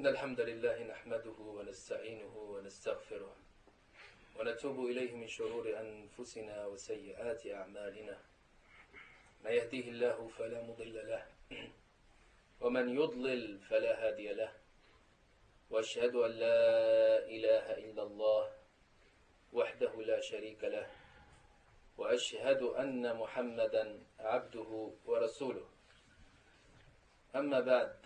إن الحمد لله نحمده ونستعينه ونستغفره ونتوب إليه من شرور أنفسنا وسيئات أعمالنا. من يهديه الله فلا مضل له ومن يضلل فلا هادي له. وأشهد أن لا إله إلا الله وحده لا شريك له وأشهد أن محمدا عبده ورسوله. أما بعد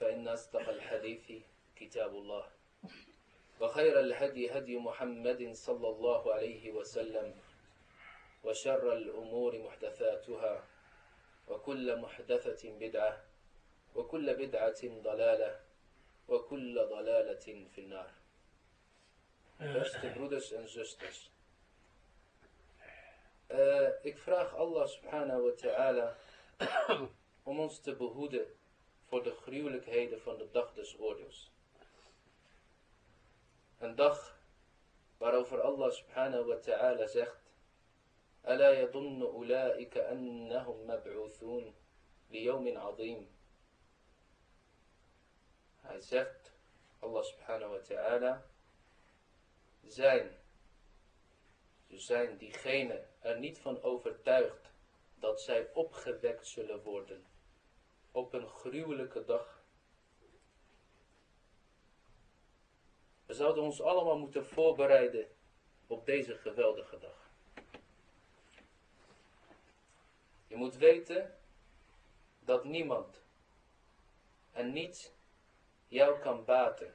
فإن أصدق الحديث كتاب الله. وخير الهدي هدي محمد صلى الله عليه وسلم. وشر الأمور محدثاتها. وكل محدثة بدعة. وكل بدعة ضلالة. وكل ضلالة في النار. Uh, ik vraag Allah subhanahu wa ta'ala om ons te behoeden voor de gruwelijkheden van de dag des oordeels. Een dag waarover Allah subhanahu wa ta'ala zegt ألا يظن أولئك أنهم مبعوثون ليوم عظيم Hij zegt, Allah subhanahu wa ta'ala, zijn, dus zijn diegenen er niet van overtuigd dat zij opgewekt zullen worden op een gruwelijke dag. We zouden ons allemaal moeten voorbereiden op deze geweldige dag. Je moet weten dat niemand en niets jou kan baten.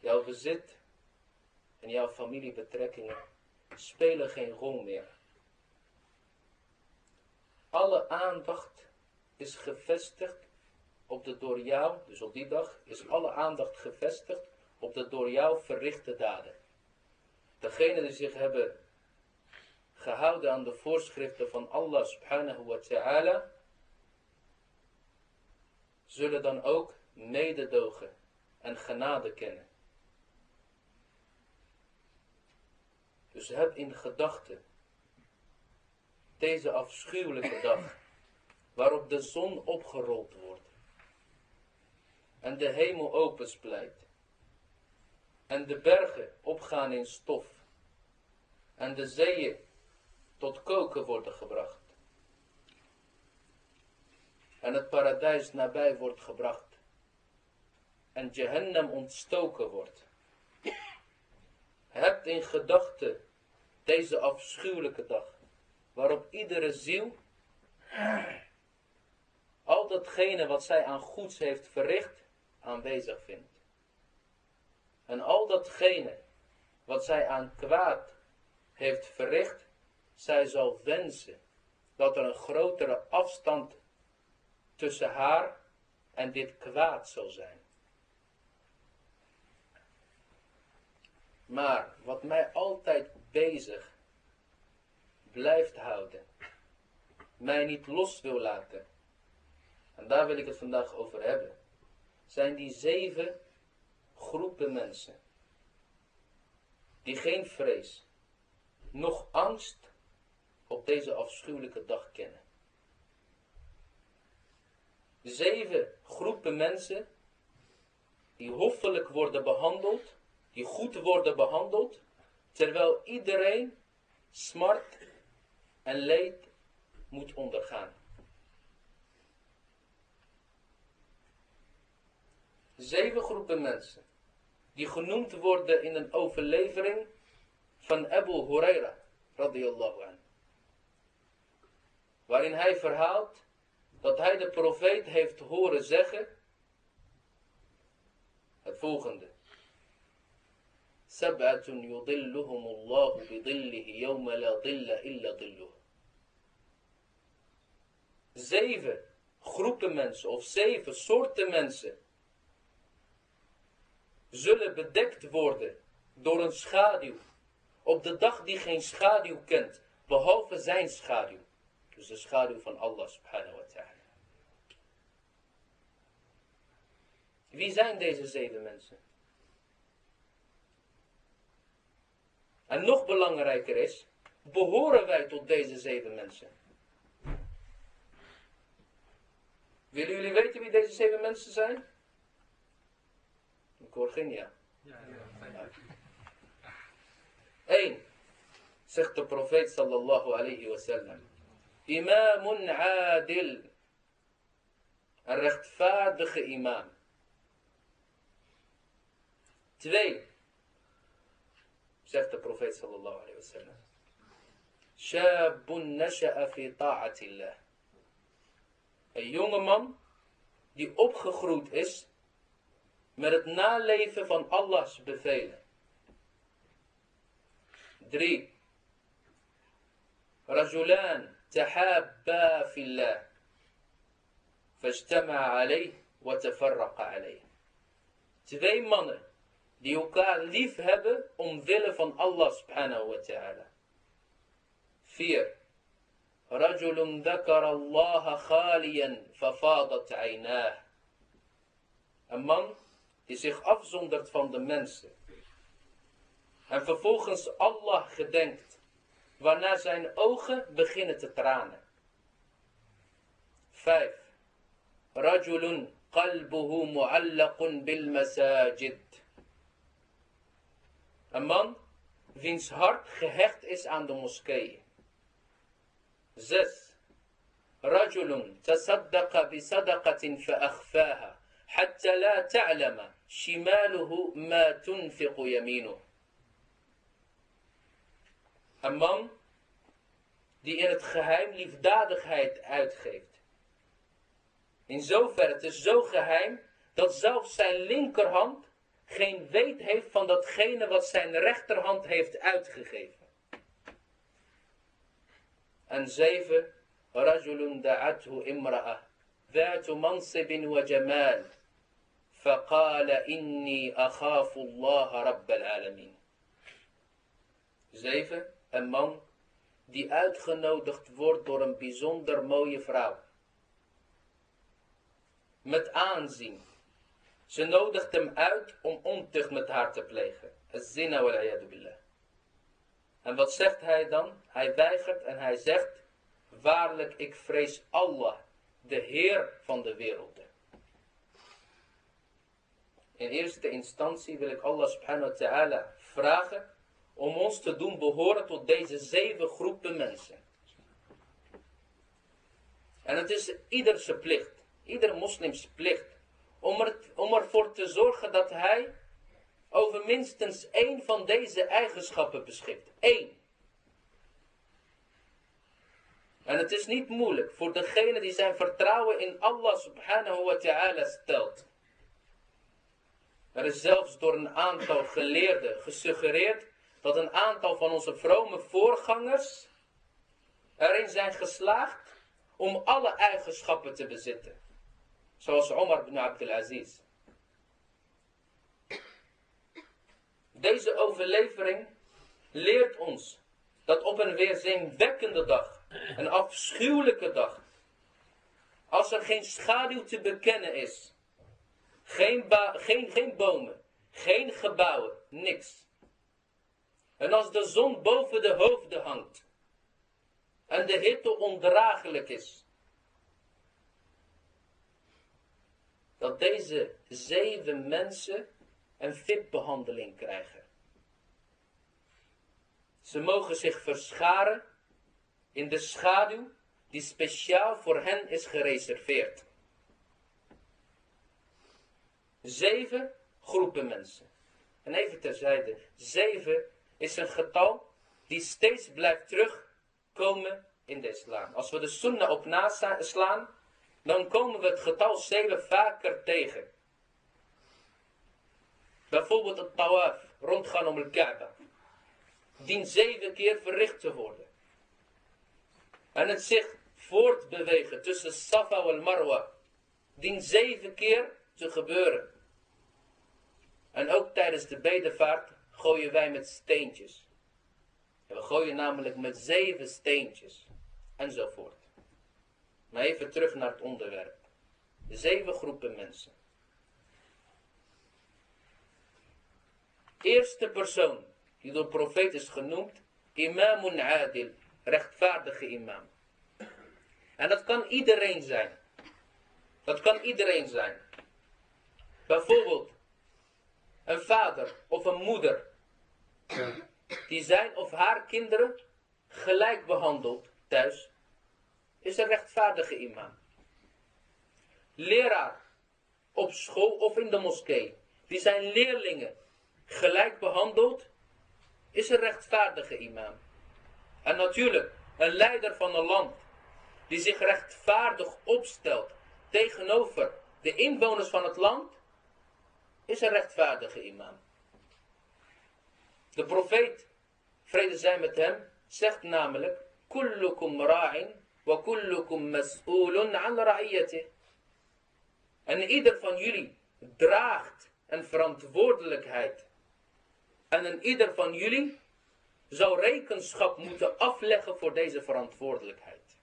Jouw bezit en jouw familiebetrekkingen spelen geen rol meer. Alle aandacht is gevestigd op de door jou, dus op die dag, is alle aandacht gevestigd op de door jou verrichte daden. Degenen die zich hebben gehouden aan de voorschriften van Allah subhanahu wa ta'ala, zullen dan ook mededogen en genade kennen. Dus heb in gedachten deze afschuwelijke dag, waarop de zon opgerold wordt en de hemel opensplijt en de bergen opgaan in stof en de zeeën tot koken worden gebracht en het paradijs nabij wordt gebracht en Jehannam ontstoken wordt. Hebt in gedachten deze afschuwelijke dag, waarop iedere ziel al datgene wat zij aan goeds heeft verricht, aanwezig vindt. En al datgene wat zij aan kwaad heeft verricht, zij zal wensen dat er een grotere afstand tussen haar en dit kwaad zal zijn. Maar wat mij altijd bezig blijft houden, mij niet los wil laten, en daar wil ik het vandaag over hebben, zijn die zeven groepen mensen die geen vrees, noch angst op deze afschuwelijke dag kennen. Zeven groepen mensen die hoffelijk worden behandeld, die goed worden behandeld, terwijl iedereen smart en leed moet ondergaan. Zeven groepen mensen die genoemd worden in een overlevering van Abu Huraira radiyallahu anhu. Waarin hij verhaalt dat hij de profeet heeft horen zeggen het volgende. سبعة يضلهم الله بظله يوم لا ظل إلا ظله. Zeven groepen mensen of zeven soorten mensen zullen bedekt worden door een schaduw op de dag die geen schaduw kent, behalve zijn schaduw. Dus de schaduw van Allah subhanahu wa ta'ala. Wie zijn deze zeven mensen? En nog belangrijker is, behoren wij tot deze zeven mensen? Willen jullie weten wie deze zeven mensen zijn? Ik hoor geen ja. Eén, zegt de profeet sallallahu alayhi wa sallam. Imamun adil. Een rechtvaardige imam. Twee, zegt de profeet sallallahu alayhi wa sallam. Shabun nasha'a fi ta'atillah. Een jongeman die opgegroeid is met het naleven van Allahs bevelen. 3. رجلان تحابا في الله فاجتمع عليه وتفرق عليه. Twee mannen die elkaar lief hebben omwille van Allah subhanahu wa ta'ala. 4. رجل ذكر الله خاليا ففاضت عيناه. Een man die zich afzondert van de mensen. En vervolgens Allah gedenkt, waarna zijn ogen beginnen te tranen. 5. رجل قلبه معلق بالمساجد. Een man wiens hart gehecht is aan de Zes. Rajulun tasaddaqa bi sadaqatin fa'akhfaha hatta la ta'lama shimaluhu ma tunfiqu yaminu. Een man die in het geheim liefdadigheid uitgeeft. In zoverre, het is zo geheim dat zelfs zijn linkerhand geen weet heeft van datgene wat zijn rechterhand heeft uitgegeven En zeven, رجل دعته امرأة ذات منصب وجمال فقال إني أخاف الله رب العالمين. Zeven, een man die uitgenodigd wordt door een bijzonder mooie vrouw. Met aanzien. Ze nodigt hem uit om ontucht met haar te plegen. Zina wal billah. En wat zegt hij dan? Hij weigert en hij zegt, waarlijk ik vrees Allah, de Heer van de werelden. In eerste instantie wil ik Allah subhanahu wa ta'ala vragen om ons te doen behoren tot deze zeven groepen mensen. En het is ieders plicht, ieder moslims plicht, om, er, om ervoor te zorgen dat hij over minstens één van deze eigenschappen beschikt. Eén. En het is niet moeilijk voor degene die zijn vertrouwen in Allah subhanahu wa ta'ala stelt. Er is zelfs door een aantal geleerden gesuggereerd dat een aantal van onze vrome voorgangers erin zijn geslaagd om alle eigenschappen te bezitten. Zoals Omar ibn Abdulaziz. Deze overlevering leert ons dat op een weerzinwekkende dag, een afschuwelijke dag, als er geen schaduw te bekennen is, geen, geen, geen bomen, geen gebouwen, niks. En als de zon boven de hoofden hangt en de hitte ondraaglijk is, dat deze zeven mensen een VIP-behandeling krijgen. Ze mogen zich verscharen in de schaduw die speciaal voor hen is gereserveerd. Zeven groepen mensen. En even terzijde, zeven is een getal die steeds blijft terugkomen in de islam. Als we de sunnah op naslaan, dan komen we het getal 7 vaker tegen. Bijvoorbeeld het tawaf, rondgaan om de Kaaba. Dient zeven keer verricht te worden. En het zich voortbewegen tussen Safa en Marwa. Dient zeven keer te gebeuren. En ook tijdens de bedevaart gooien wij met steentjes. En we gooien namelijk met zeven steentjes. Enzovoort. Maar even terug naar het onderwerp. De zeven groepen mensen. Eerste persoon die door profeet is genoemd. Imamun Adil. Rechtvaardige imam. En dat kan iedereen zijn. Dat kan iedereen zijn. Bijvoorbeeld een vader of een moeder. Die zijn of haar kinderen gelijk behandeld thuis. Is een rechtvaardige imam. Leraar op school of in de moskee. Die zijn leerlingen gelijk behandeld. Is een rechtvaardige imam. En natuurlijk een leider van een land. Die zich rechtvaardig opstelt tegenover de inwoners van het land is een rechtvaardige imam. De profeet, vrede zij met hem, zegt namelijk: Kullukum ra'in wa kullukum mas'ulun an ra'iyatih. En ieder van jullie draagt een verantwoordelijkheid. En een ieder van jullie zou rekenschap moeten afleggen voor deze verantwoordelijkheid.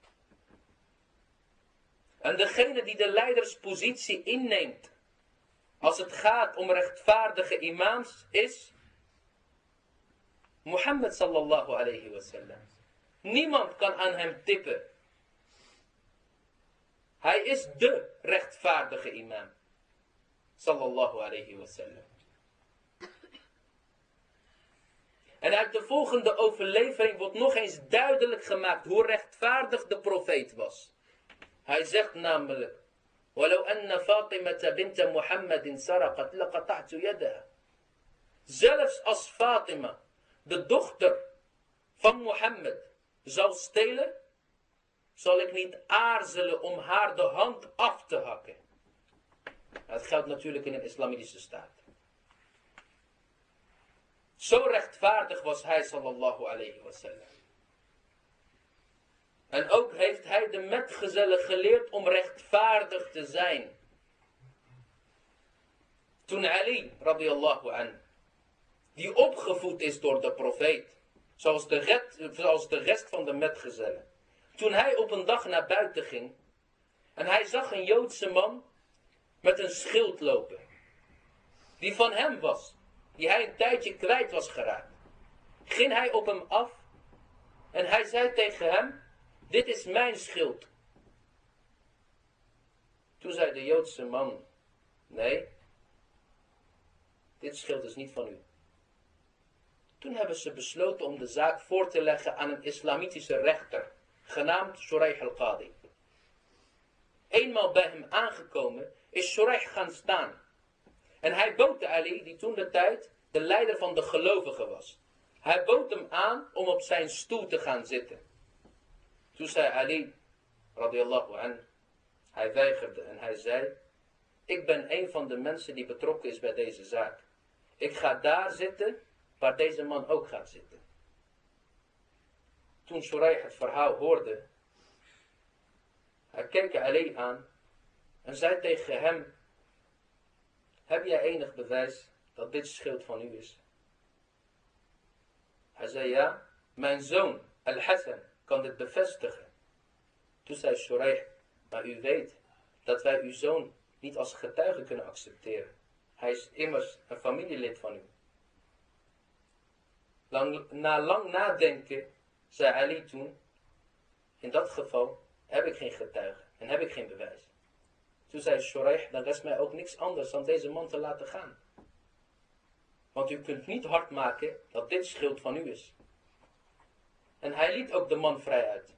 En degene die de leiderspositie inneemt, als het gaat om rechtvaardige imams, is Mohammed sallallahu alayhi wasallam. Niemand kan aan hem tippen. Hij is de rechtvaardige imam. Sallallahu alayhi wasallam. En uit de volgende overlevering wordt nog eens duidelijk gemaakt hoe rechtvaardig de profeet was. Hij zegt namelijk, ولو أن فاطمة بنت محمد سرقت لقطعت يدها. Zelfs als Fatima, de dochter van Mohammed, zou stelen, zal ik niet aarzelen om haar de hand af te hakken. Dat geldt natuurlijk in een islamitische staat. Zo rechtvaardig was hij sallallahu alayhi wasallam. En ook heeft hij de metgezellen geleerd om rechtvaardig te zijn. Toen Ali, radiallahu an, die opgevoed is door de profeet, zoals de rest van de metgezellen. Toen hij op een dag naar buiten ging en hij zag een Joodse man met een schild lopen. Die van hem was, die hij een tijdje kwijt was geraakt. Ging hij op hem af en hij zei tegen hem, dit is mijn schild. Toen zei de Joodse man, nee, dit schild is niet van u. Toen hebben ze besloten om de zaak voor te leggen aan een islamitische rechter, genaamd Shuraih al-Qadi. Eenmaal bij hem aangekomen is Shuraih gaan staan. En hij bood Ali, die toen de tijd de leider van de gelovigen was. Hij bood hem aan om op zijn stoel te gaan zitten. Toen zei Ali, radiallahu an, hij weigerde en hij zei, ik ben een van de mensen die betrokken is bij deze zaak. Ik ga daar zitten waar deze man ook gaat zitten. Toen Shuraih het verhaal hoorde, hij keek Ali aan en zei tegen hem, heb jij enig bewijs dat dit schild van u is? Hij zei ja, mijn zoon Al-Hassan kan dit bevestigen. Toen zei Shuraih, maar u weet dat wij uw zoon niet als getuige kunnen accepteren. Hij is immers een familielid van u. Na lang nadenken zei Ali toen, in dat geval heb ik geen getuige en heb ik geen bewijs. Toen zei Shuraih, dan rest mij ook niks anders dan deze man te laten gaan. Want u kunt niet hard maken dat dit schild van u is. En hij liet ook de man vrij uit.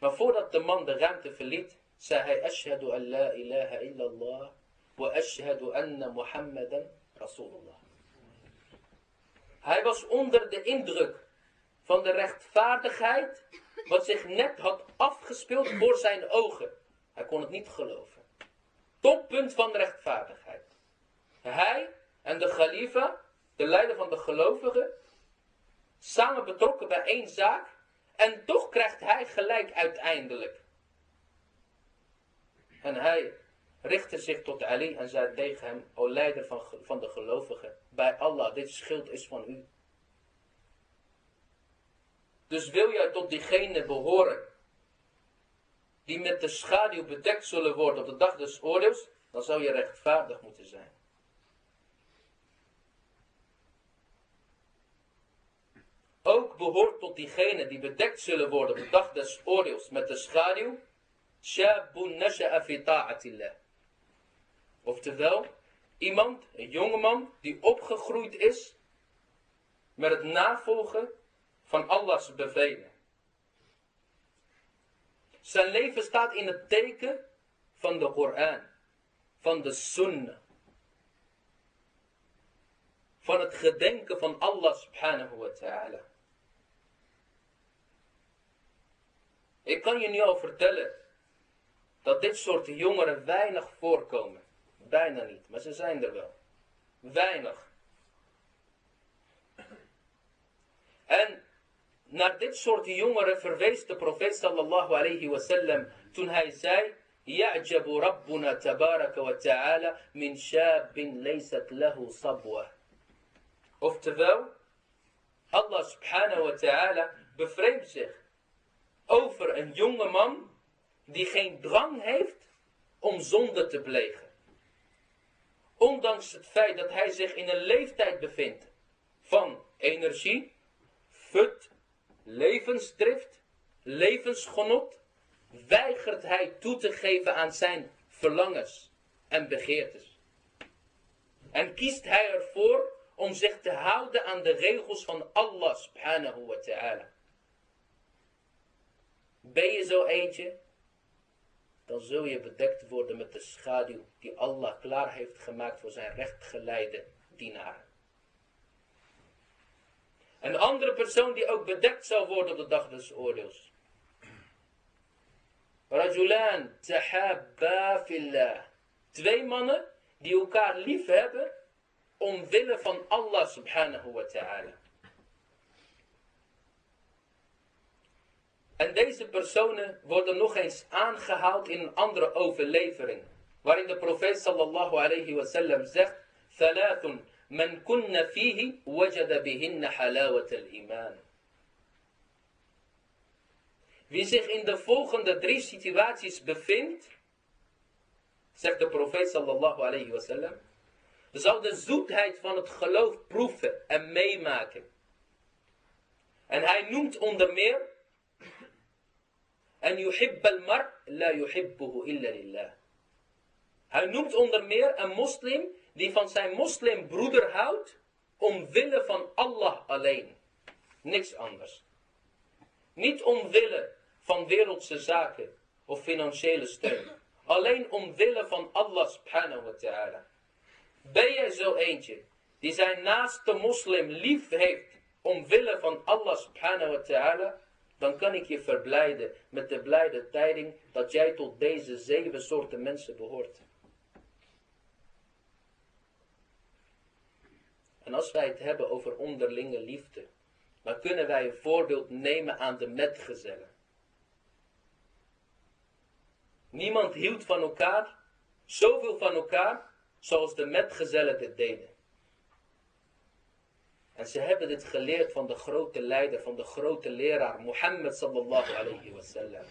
Maar voordat de man de ruimte verliet, zei hij, Ashhadu an la ilaha illallah, wa ashhadu anna Muhammadan Rasulullah. Hij was onder de indruk van de rechtvaardigheid, wat zich net had afgespeeld voor zijn ogen. Hij kon het niet geloven. Toppunt van rechtvaardigheid. Hij en de Khalifa, de leider van de gelovigen, samen betrokken bij één zaak. En toch krijgt hij gelijk uiteindelijk. En hij richtte zich tot Ali en zei tegen hem, o leider van, van de gelovigen, bij Allah, dit schild is van u. Dus wil jij tot diegenen behoren die met de schaduw bedekt zullen worden op de dag des oordeels, dan zou je rechtvaardig moeten zijn. ook behoort tot diegenen die bedekt zullen worden op de dag des oordeels met de schaduw, Shabun fi ta'atillah. Oftewel, iemand, een jongeman, die opgegroeid is met het navolgen van Allahs bevelen. Zijn leven staat in het teken van de Koran, van de Sunnah, van het gedenken van Allah subhanahu wa ta'ala. Ik kan je nu al vertellen dat dit soort jongeren weinig voorkomen. Bijna niet, maar ze zijn er wel. Weinig. En naar dit soort jongeren verwees de profeet sallallahu alayhi wasallam toen hij zei... Ya'jabu rabbuna tabaraka wa ta'ala min shabin leysat lahu sabwa. Oftewel, Allah subhanahu wa ta'ala bevreemdt zich over een jonge man die geen drang heeft om zonde te plegen. Ondanks het feit dat hij zich in een leeftijd bevindt van energie, fut levensdrift, levensgenot, weigert hij toe te geven aan zijn verlangens en begeertes. En kiest hij ervoor om zich te houden aan de regels van Allah subhanahu wa ta'ala. Ben je zo eentje? Dan zul je bedekt worden met de schaduw die Allah klaar heeft gemaakt voor zijn rechtgeleide dienaren. Een andere persoon die ook bedekt zal worden op de dag des oordeels. Rajulan tahabba fillah. Twee mannen die elkaar lief hebben omwille van Allah subhanahu wa ta'ala. En deze personen worden nog eens aangehaald in een andere overlevering. Waarin de profeet sallallahu alayhi wa sallam zegt. Thalathun man kunna fihi wajada bihinna halawat al-iman. Wie zich in de volgende drie situaties bevindt, zegt de profeet sallallahu alayhi wa sallam, zal de zoetheid van het geloof proeven en meemaken. En hij noemt onder meer, en yuhib al-mar la yuhibbuhu illa lillah. Hij noemt onder meer een moslim die van zijn moslimbroeder houdt omwille van Allah alleen. Niks anders. Niet omwille van wereldse zaken of financiële steun. Alleen omwille van Allah subhanahu wa ta'ala. Ben jij zo eentje die zijn naaste moslim lief heeft omwille van Allah subhanahu wa ta'ala, dan kan ik je verblijden met de blijde tijding dat jij tot deze zeven soorten mensen behoort. En als wij het hebben over onderlinge liefde, dan kunnen wij een voorbeeld nemen aan de metgezellen. Niemand hield van elkaar, zoveel van elkaar, zoals de metgezellen dit deden. En ze hebben dit geleerd van de grote leider, van de grote leraar, Mohammed sallallahu alayhi wasallam.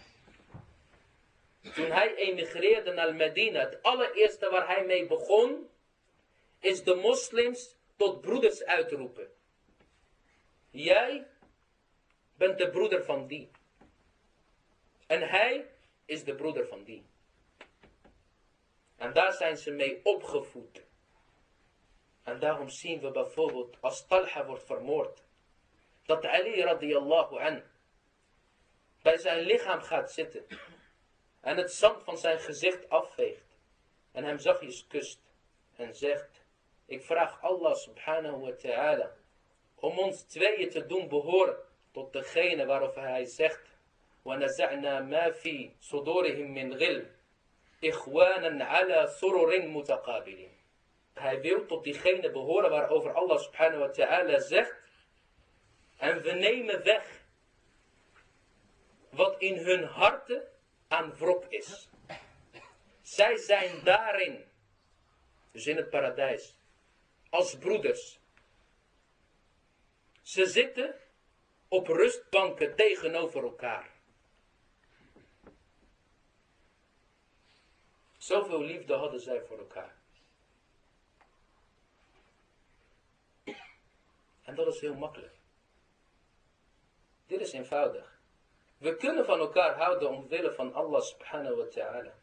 Toen hij emigreerde naar Medina, het allereerste waar hij mee begon, is de moslims tot broeders uitroepen. Jij bent de broeder van die. En hij is de broeder van die. En daar zijn ze mee opgevoed. En daarom zien we bijvoorbeeld als Talha wordt vermoord. Dat Ali radiyallahu an bij zijn lichaam gaat zitten. En het zand van zijn gezicht afveegt. En hem zachtjes kust. En zegt. Ik vraag Allah subhanahu wa ta'ala. Om ons tweeën te doen behoren. Tot degene waarover hij zegt. ونزعنا ما في صدورهم من غل إخوانا على سرر متقابلين Hij wil tot diegene behoren waarover Allah subhanahu wa ta'ala zegt. En we nemen weg wat in hun harten aan wrok is. Zij zijn daarin, dus in het paradijs, als broeders. Ze zitten op rustbanken tegenover elkaar. Zoveel liefde hadden zij voor elkaar. En dat is heel makkelijk. Dit is eenvoudig. We kunnen van elkaar houden omwille van Allah subhanahu wa ta'ala.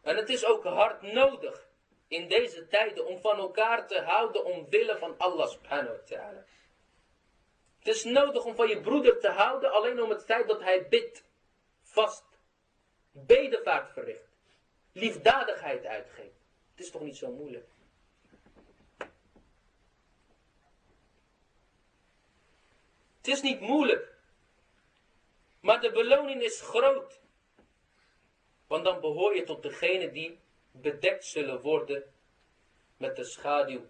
En het is ook hard nodig in deze tijden om van elkaar te houden omwille van Allah subhanahu wa ta'ala. Het is nodig om van je broeder te houden alleen om het feit dat hij bidt, vast, bedevaart verricht, liefdadigheid uitgeeft. Het is toch niet zo moeilijk? Het is niet moeilijk. Maar de beloning is groot. Want dan behoor je tot degene die bedekt zullen worden met de schaduw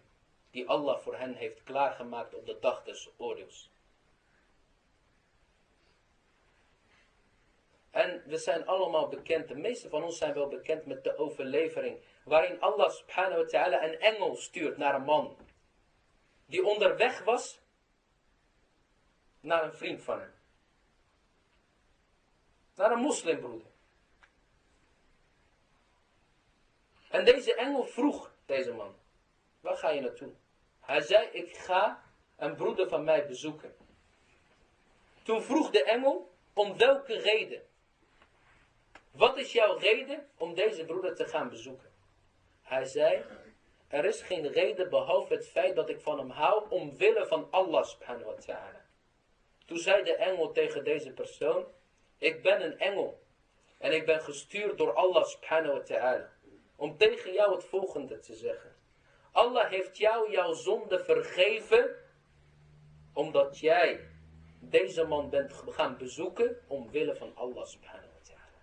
die Allah voor hen heeft klaargemaakt op de dag des oordeels. En we zijn allemaal bekend, de meeste van ons zijn wel bekend met de overlevering, waarin Allah subhanahu wa ta'ala een engel stuurt naar een man, die onderweg was naar een vriend van hem. Naar een moslimbroeder. En deze engel vroeg deze man, waar ga je naartoe? Hij zei, ik ga een broeder van mij bezoeken. Toen vroeg de engel, om welke reden? Wat is jouw reden om deze broeder te gaan bezoeken? Hij zei, er is geen reden behalve het feit dat ik van hem hou omwille van Allah subhanahu wa ta'ala. Toen zei de engel tegen deze persoon, ik ben een engel en ik ben gestuurd door Allah subhanahu wa ta'ala om tegen jou het volgende te zeggen. Allah heeft jou jouw zonde vergeven omdat jij deze man bent gaan bezoeken omwille van Allah subhanahu wa ta'ala.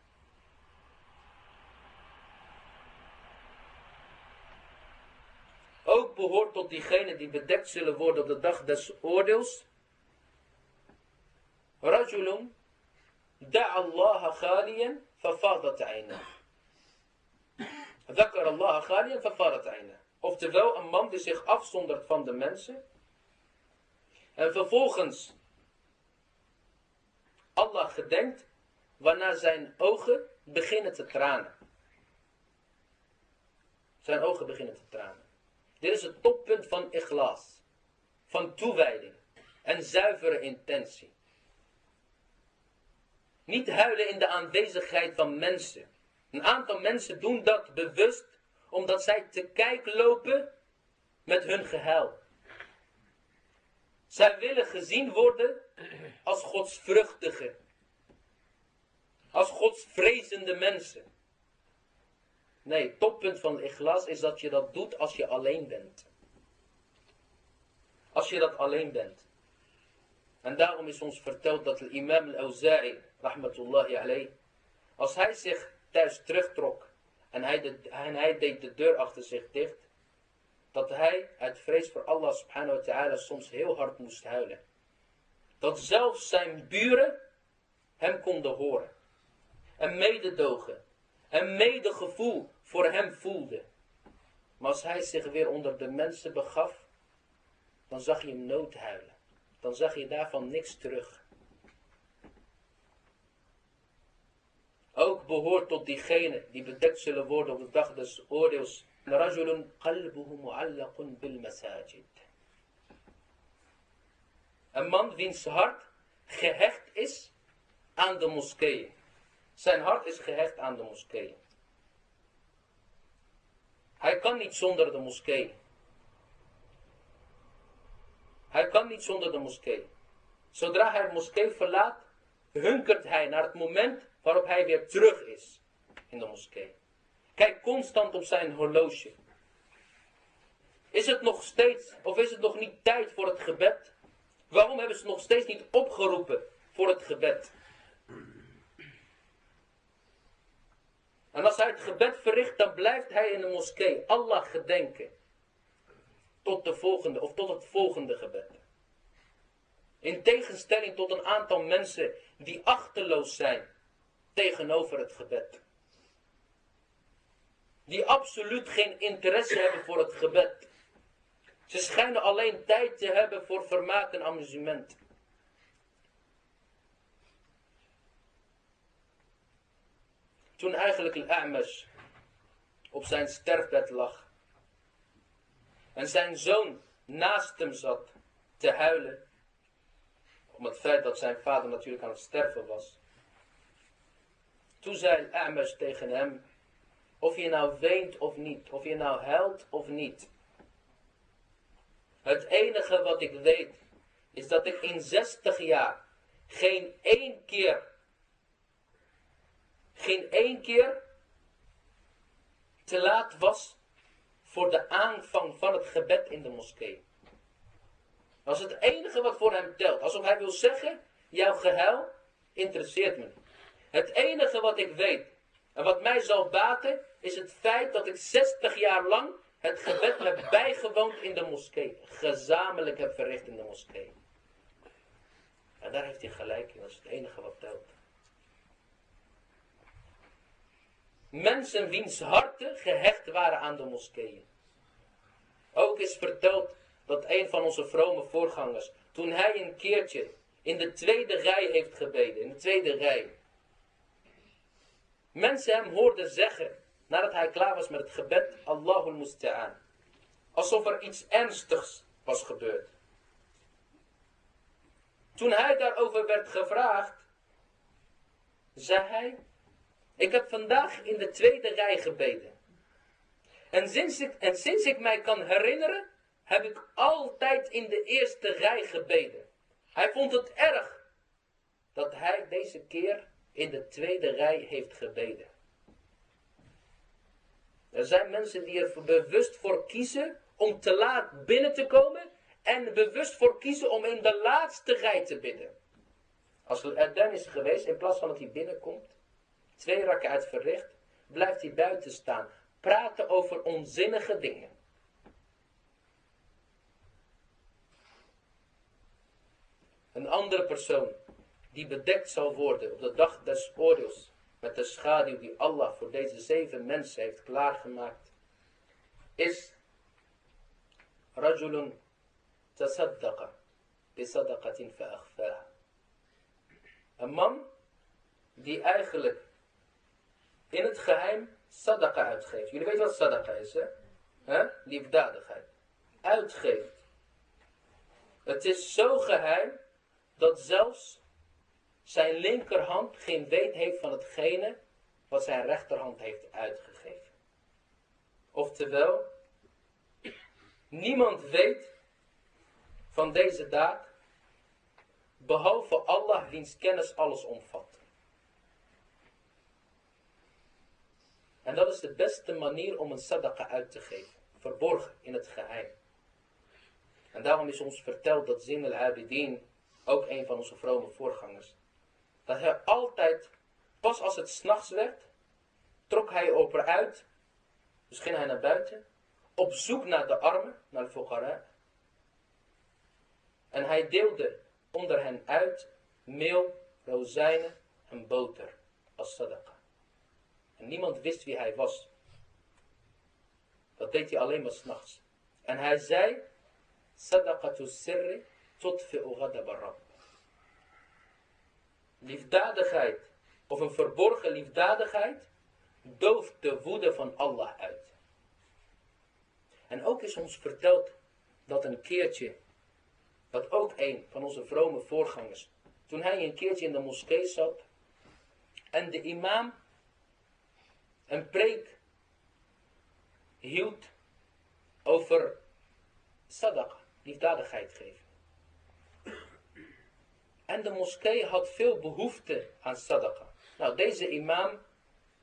Ook behoort tot diegenen die bedekt zullen worden op de dag des oordeels. Rajulun da'a Allah khaliyan fafadat. Zakar Allah. Oftewel een man die zich afzondert van de mensen. En vervolgens Allah gedenkt, waarna zijn ogen beginnen te tranen. Zijn ogen beginnen te tranen. Dit is het toppunt van ikhlas. Van toewijding. En zuivere intentie. Niet huilen in de aanwezigheid van mensen. Een aantal mensen doen dat bewust omdat zij te kijk lopen met hun gehuil. Zij willen gezien worden als godsvruchtige. Als godsvrezende mensen. Nee, het toppunt van ikhlas is dat je dat doet als je alleen bent. Als je dat alleen bent. En daarom is ons verteld dat de imam al-Awza'i, rahmatullahi alayh, als hij zich thuis terugtrok en hij, hij deed de deur achter zich dicht, dat hij uit vrees voor Allah subhanahu wa ta'ala soms heel hard moest huilen. Dat zelfs zijn buren hem konden horen. En mededogen. En medegevoel voor hem voelde. Maar als hij zich weer onder de mensen begaf, dan zag je hem noodhuilen. Dan zag je daarvan niks terug. Ook behoort tot diegenen die bedekt zullen worden op de dag des oordeels. رجل قلبه معلق بالمساجد. Een man wiens hart gehecht is aan de moskeeën. Zijn hart is gehecht aan de moskeeën. Hij kan niet zonder de moskee. Hij kan niet zonder de moskee. Zodra hij de moskee verlaat, hunkert hij naar het moment waarop hij weer terug is in de moskee. Kijk constant op zijn horloge. Is het nog steeds, of is het nog niet tijd voor het gebed? Waarom hebben ze nog steeds niet opgeroepen voor het gebed? En als hij het gebed verricht, dan blijft hij in de moskee Allah gedenken. Tot de volgende, of tot het volgende gebed. In tegenstelling tot een aantal mensen die achterloos zijn tegenover het gebed. Die absoluut geen interesse hebben voor het gebed. Ze schijnen alleen tijd te hebben voor vermaak en amusement. Toen eigenlijk Al-A'mash op zijn sterfbed lag. En zijn zoon naast hem zat te huilen. Om het feit dat zijn vader natuurlijk aan het sterven was. Toen zei A'mash tegen hem, of je nou weent of niet, of je nou huilt of niet. Het enige wat ik weet, is dat ik in 60 jaar geen één keer, geen één keer te laat was voor de aanvang van het gebed in de moskee. Dat is het enige wat voor hem telt. Alsof hij wil zeggen, jouw gehuil interesseert me. Het enige wat ik weet en wat mij zal baten, is het feit dat ik 60 jaar lang het gebed heb bijgewoond in de moskee. Gezamenlijk heb verricht in de moskee. En daar heeft hij gelijk in, dat is het enige wat telt. Mensen wiens harten gehecht waren aan de moskeeën. Ook is verteld dat een van onze vrome voorgangers, toen hij een keertje in de tweede rij heeft gebeden, in de tweede rij, mensen hem hoorden zeggen, nadat hij klaar was met het gebed, Allahul Musta'an. Alsof er iets ernstigs was gebeurd. Toen hij daarover werd gevraagd, zei hij, ik heb vandaag in de tweede rij gebeden. En sinds ik, en sinds ik mij kan herinneren, heb ik altijd in de eerste rij gebeden. Hij vond het erg dat hij deze keer in de tweede rij heeft gebeden. Er zijn mensen die er bewust voor kiezen om te laat binnen te komen en bewust voor kiezen om in de laatste rij te bidden. Als er dan is geweest, in plaats van dat hij binnenkomt, twee rakken uit verricht, blijft hij buiten staan, praten over onzinnige dingen. Een andere persoon die bedekt zal worden op de dag des oordeels met de schaduw die Allah voor deze zeven mensen heeft klaargemaakt, is rajulun tasaddaqa bisadaqatin fa'akhfaha. Een man die eigenlijk in het geheim sadaqa uitgeeft. Jullie weten wat sadaqa is, hè? He? Liefdadigheid. Uitgeeft. Het is zo geheim dat zelfs zijn linkerhand geen weet heeft van hetgene wat zijn rechterhand heeft uitgegeven. Oftewel, niemand weet van deze daad, behalve Allah wiens kennis alles omvat. En dat is de beste manier om een sadaqa uit te geven, verborgen in het geheim. En daarom is ons verteld dat Zin al-Abidin, ook een van onze vrome voorgangers, dat hij altijd, pas als het s'nachts werd, trok hij uit, dus ging hij naar buiten, op zoek naar de armen, naar de fuqara. En hij deelde onder hen uit meel, rozijnen en boter als sadaqa. En niemand wist wie hij was. Dat deed hij alleen maar s'nachts. En hij zei, sadaqatu sirri tutfi'u ghadab liefdadigheid of een verborgen liefdadigheid dooft de woede van Allah uit. En ook is ons verteld dat een keertje, dat ook een van onze vrome voorgangers, toen hij een keertje in de moskee zat en de imam een preek hield over sadaq, liefdadigheid geven. En de moskee had veel behoefte aan sadaqa. Nou, deze imam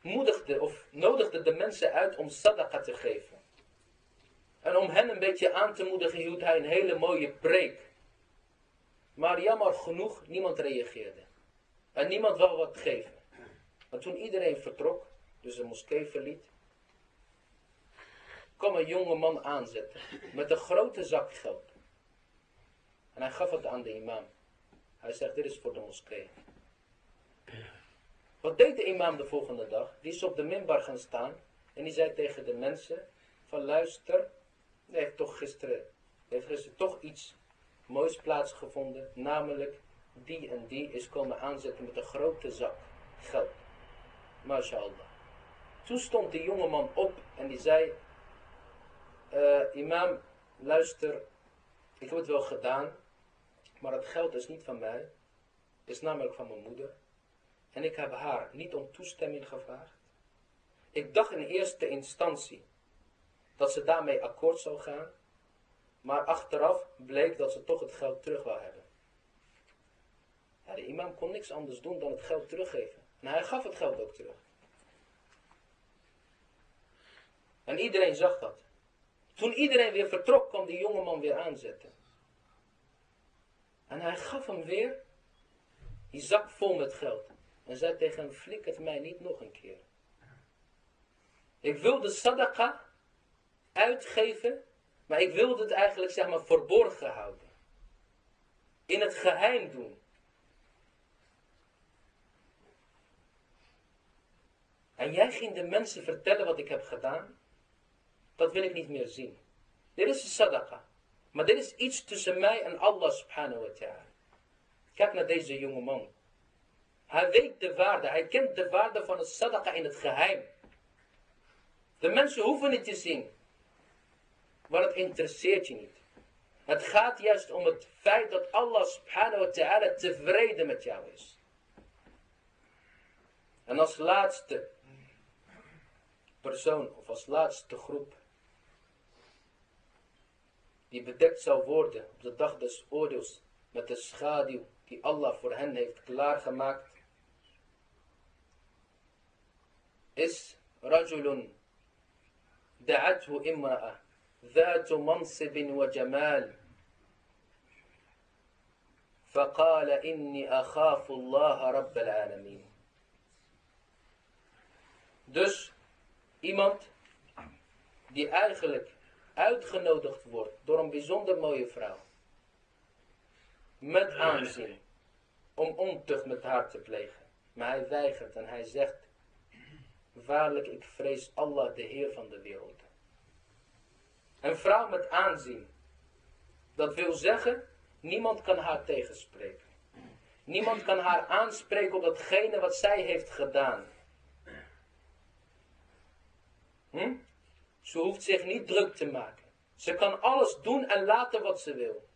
moedigde of nodigde de mensen uit om sadaqa te geven. En om hen een beetje aan te moedigen hield hij een hele mooie preek. Maar jammer genoeg, niemand reageerde. En niemand wou wat geven. Maar toen iedereen vertrok, dus de moskee verliet, kwam een jonge man aanzetten met een grote zak geld. En hij gaf het aan de imam. Hij zegt, dit is voor de moskee. Wat deed de imam de volgende dag? Die is op de minbar gaan staan. En die zei tegen de mensen, van luister, er heeft toch gisteren, heeft gisteren toch iets moois plaatsgevonden. Namelijk, die en die is komen aanzetten met een grote zak geld. MashaAllah. Toen stond die jongeman op en die zei, uh, imam, luister, ik heb het wel gedaan, maar het geld is niet van mij. Is namelijk van mijn moeder. en ik heb haar niet om toestemming gevraagd. Ik dacht in eerste instantie dat ze daarmee akkoord zou gaan, maar achteraf bleek dat ze toch het geld terug wou hebben. De imam kon niks anders doen dan het geld teruggeven. En hij gaf het geld ook terug. En iedereen zag dat. Toen iedereen weer vertrok, kwam die jongeman weer aanzetten. En hij gaf hem weer die zak vol met geld. En zei tegen hem, flik het mij niet nog een keer. Ik wilde sadaqa uitgeven, maar ik wilde het eigenlijk zeg maar verborgen houden. In het geheim doen. En jij ging de mensen vertellen wat ik heb gedaan. Dat wil ik niet meer zien. Dit is de sadaqa. Maar dit is iets tussen mij en Allah subhanahu wa ta'ala. Kijk naar deze jonge man. Hij weet de waarde, hij kent de waarde van het sadaqa in het geheim. De mensen hoeven niet te zien. Maar het interesseert je niet. Het gaat juist om het feit dat Allah subhanahu wa ta'ala tevreden met jou is. En als laatste persoon of als laatste groep die bedekt zal worden op de dag des oordeels met de schaduw die Allah voor hen heeft klaargemaakt, is rajulun da'athu imra'a ذات منصب وجمال فقال إني أخاف الله رب العالمين Dus iemand die eigenlijk uitgenodigd wordt door een bijzonder mooie vrouw. Met aanzien om ontucht met haar te plegen. Maar hij weigert en hij zegt, waarlijk ik vrees Allah de Heer van de wereld. Een vrouw met aanzien. Dat wil zeggen, niemand kan haar tegenspreken. Niemand kan haar aanspreken op datgene wat zij heeft gedaan. Hm? Ze hoeft zich niet druk te maken. Ze kan alles doen en laten wat ze wil.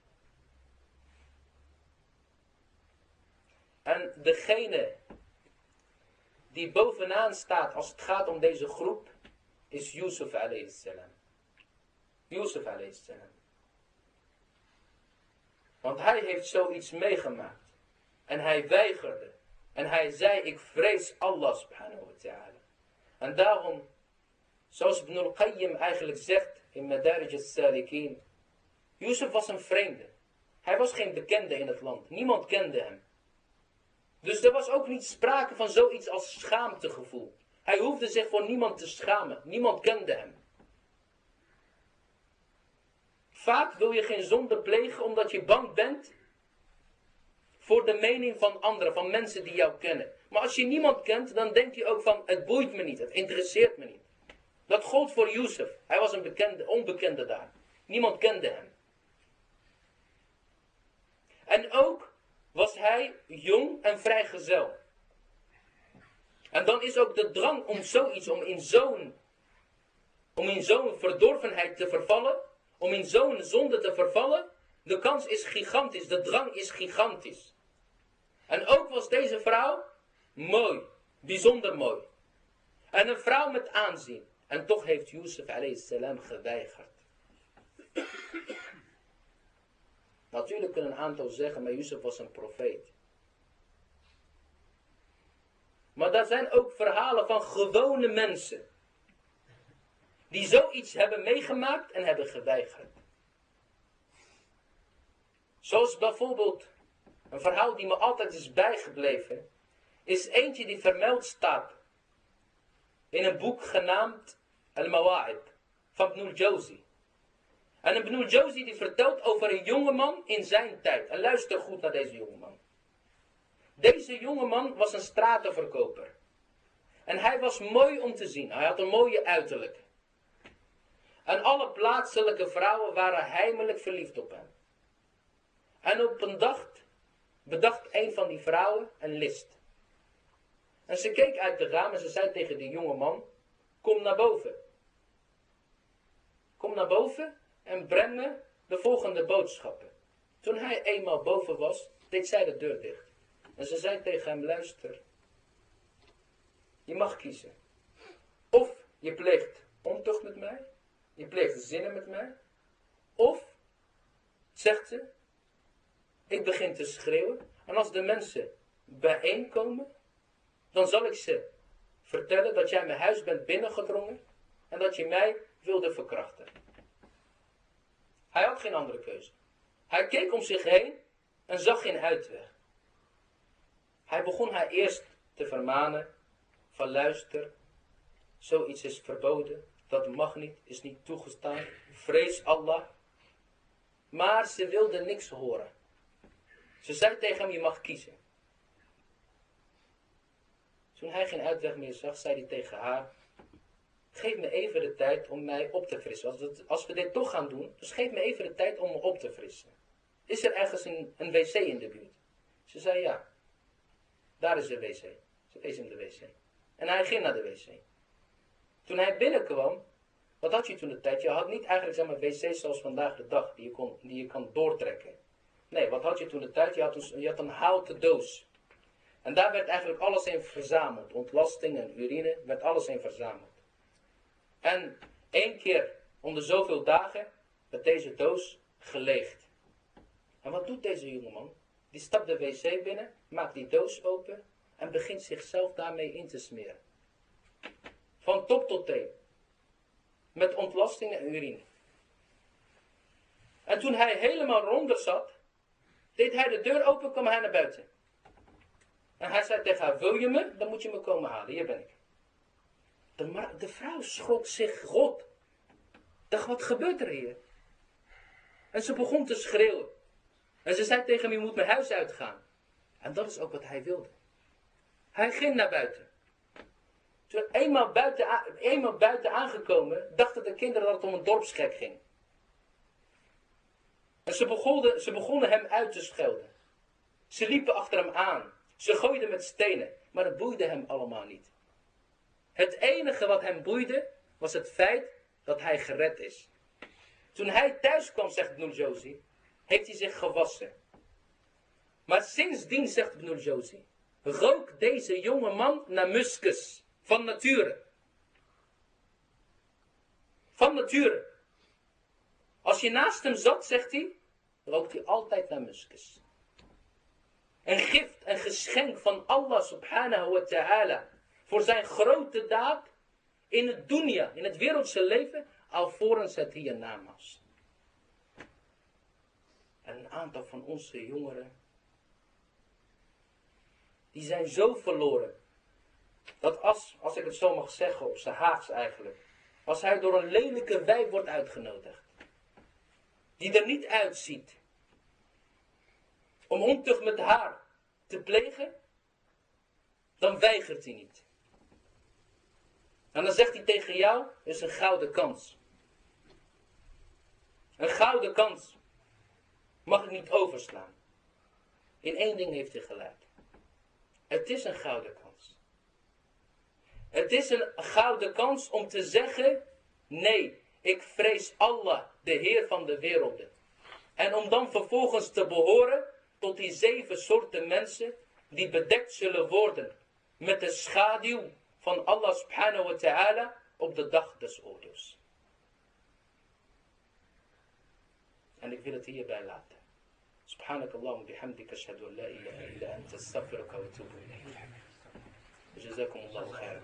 En degene die bovenaan staat als het gaat om deze groep, is Yusuf salam. Yusuf salam. Want hij heeft zoiets meegemaakt. En hij weigerde. En hij zei, ik vrees Allah subhanahu wa ta'ala. En daarom Zoals Ibn al-Qayyim eigenlijk zegt in Madarij al-Salikin. Yusuf was een vreemde. Hij was geen bekende in het land. Niemand kende hem. Dus er was ook niet sprake van zoiets als schaamtegevoel. Hij hoefde zich voor niemand te schamen. Niemand kende hem. Vaak wil je geen zonde plegen omdat je bang bent voor de mening van anderen, van mensen die jou kennen. Maar als je niemand kent, dan denk je ook van het boeit me niet, het interesseert me niet. Dat gold voor Jozef. Hij was een bekende, onbekende daar. Niemand kende hem. En ook was hij jong en vrijgezel. En dan is ook de drang om zoiets, om in zo'n om in zo'n verdorvenheid te vervallen, om in zo'n zonde te vervallen, de kans is gigantisch, de drang is gigantisch. En ook was deze vrouw mooi, bijzonder mooi. En een vrouw met aanzien. En toch heeft Yusuf salam geweigerd. Natuurlijk kunnen een aantal zeggen, maar Yusuf was een profeet. Maar dat zijn ook verhalen van gewone mensen. Die zoiets hebben meegemaakt en hebben geweigerd. Zoals bijvoorbeeld een verhaal die me altijd is bijgebleven. Is eentje die vermeld staat in een boek genaamd Al-Mawa'id van Ibn Jawzi. En Ibn Jawzi die vertelt over een jongeman in zijn tijd. En luister goed naar deze jongeman. Deze jongeman was een stratenverkoper. En hij was mooi om te zien. Hij had een mooie uiterlijk. En alle plaatselijke vrouwen waren heimelijk verliefd op hem. En op een dag bedacht een van die vrouwen een list. En ze keek uit de raam en ze zei tegen die jonge man, kom naar boven. Kom naar boven en breng me de volgende boodschappen. Toen hij eenmaal boven was, deed zij de deur dicht. En ze zei tegen hem, luister, Je mag kiezen. Of je pleegt ontucht met mij. Je pleegt zinnen met mij. Of, zegt ze, ik begin te schreeuwen. En als de mensen bijeenkomen, dan zal ik ze vertellen dat jij mijn huis bent binnengedrongen en dat je mij wilde verkrachten. Hij had geen andere keuze. Hij keek om zich heen en zag geen uitweg. Hij begon haar eerst te vermanen van luister, zoiets is verboden, dat mag niet, is niet toegestaan, vrees Allah. Maar ze wilde niks horen. Ze zei tegen hem, je mag kiezen. Toen hij geen uitweg meer zag, zei hij tegen haar, geef me even de tijd om mij op te frissen. Als, als we dit toch gaan doen, dus geef me even de tijd om me op te frissen. Is er ergens een, een wc in de buurt? Ze zei ja. Daar is de wc. Ze wees hem de wc. En hij ging naar de wc. Toen hij binnenkwam, wat had je toen de tijd? Je had niet eigenlijk zeg maar wc's zoals vandaag de dag, die je, kon, die je kan doortrekken. Nee, wat had je toen de tijd? Je had een, je had een houten doos. En daar werd eigenlijk alles in verzameld. Ontlasting en urine, werd alles in verzameld. En één keer om de zoveel dagen werd deze doos geleegd. En wat doet deze jongeman? Die stapt de wc binnen, maakt die doos open en begint zichzelf daarmee in te smeren. Van top tot teen. Met ontlasting en urine. En toen hij helemaal ronder zat, deed hij de deur open, kwam hij naar buiten. En hij zei tegen haar, wil je me? Dan moet je me komen halen, hier ben ik. De, de vrouw schrok zich rot. Dacht, wat gebeurt er hier? En ze begon te schreeuwen. En ze zei tegen hem, je moet mijn huis uitgaan. En dat is ook wat hij wilde. Hij ging naar buiten. Toen eenmaal buiten, eenmaal buiten aangekomen, dachten de kinderen dat het om een dorpsgek ging. En ze begonnen, ze begonnen hem uit te schelden. Ze liepen achter hem aan. Ze gooiden met stenen. Maar dat boeide hem allemaal niet. Het enige wat hem boeide, was het feit dat hij gered is. Toen hij thuis kwam, zegt Ibn heeft hij zich gewassen. Maar sindsdien, zegt Ibn rook deze jonge man naar muskus. Van nature. Van nature. Als je naast hem zat, zegt hij, rookt hij altijd naar muskus. Een gift, een geschenk van Allah subhanahu wa ta'ala. Voor zijn grote daad in het dunya, in het wereldse leven, alvorens het namas. En een aantal van onze jongeren, die zijn zo verloren. Dat als, als ik het zo mag zeggen, op zijn haags eigenlijk. Als hij door een lelijke wijf wordt uitgenodigd. Die er niet uitziet. Om ontucht met haar te plegen. Dan weigert hij niet. En dan zegt hij tegen jou, is een gouden kans. Een gouden kans. Mag ik niet overslaan. In één ding heeft hij gelijk. Het is een gouden kans. Het is een gouden kans om te zeggen, nee, ik vrees Allah, de Heer van de werelden. En om dan vervolgens te behoren tot die zeven soorten mensen die bedekt zullen worden met de schaduw van Allah subhanahu wa ta'ala op de dag des oordeels. En ik wil het hierbij laten. سبحانك اللهم بحمدك أشهد أن لا إله إلا أنت أستغفرك وأتوب إليك جزاكم الله خيرا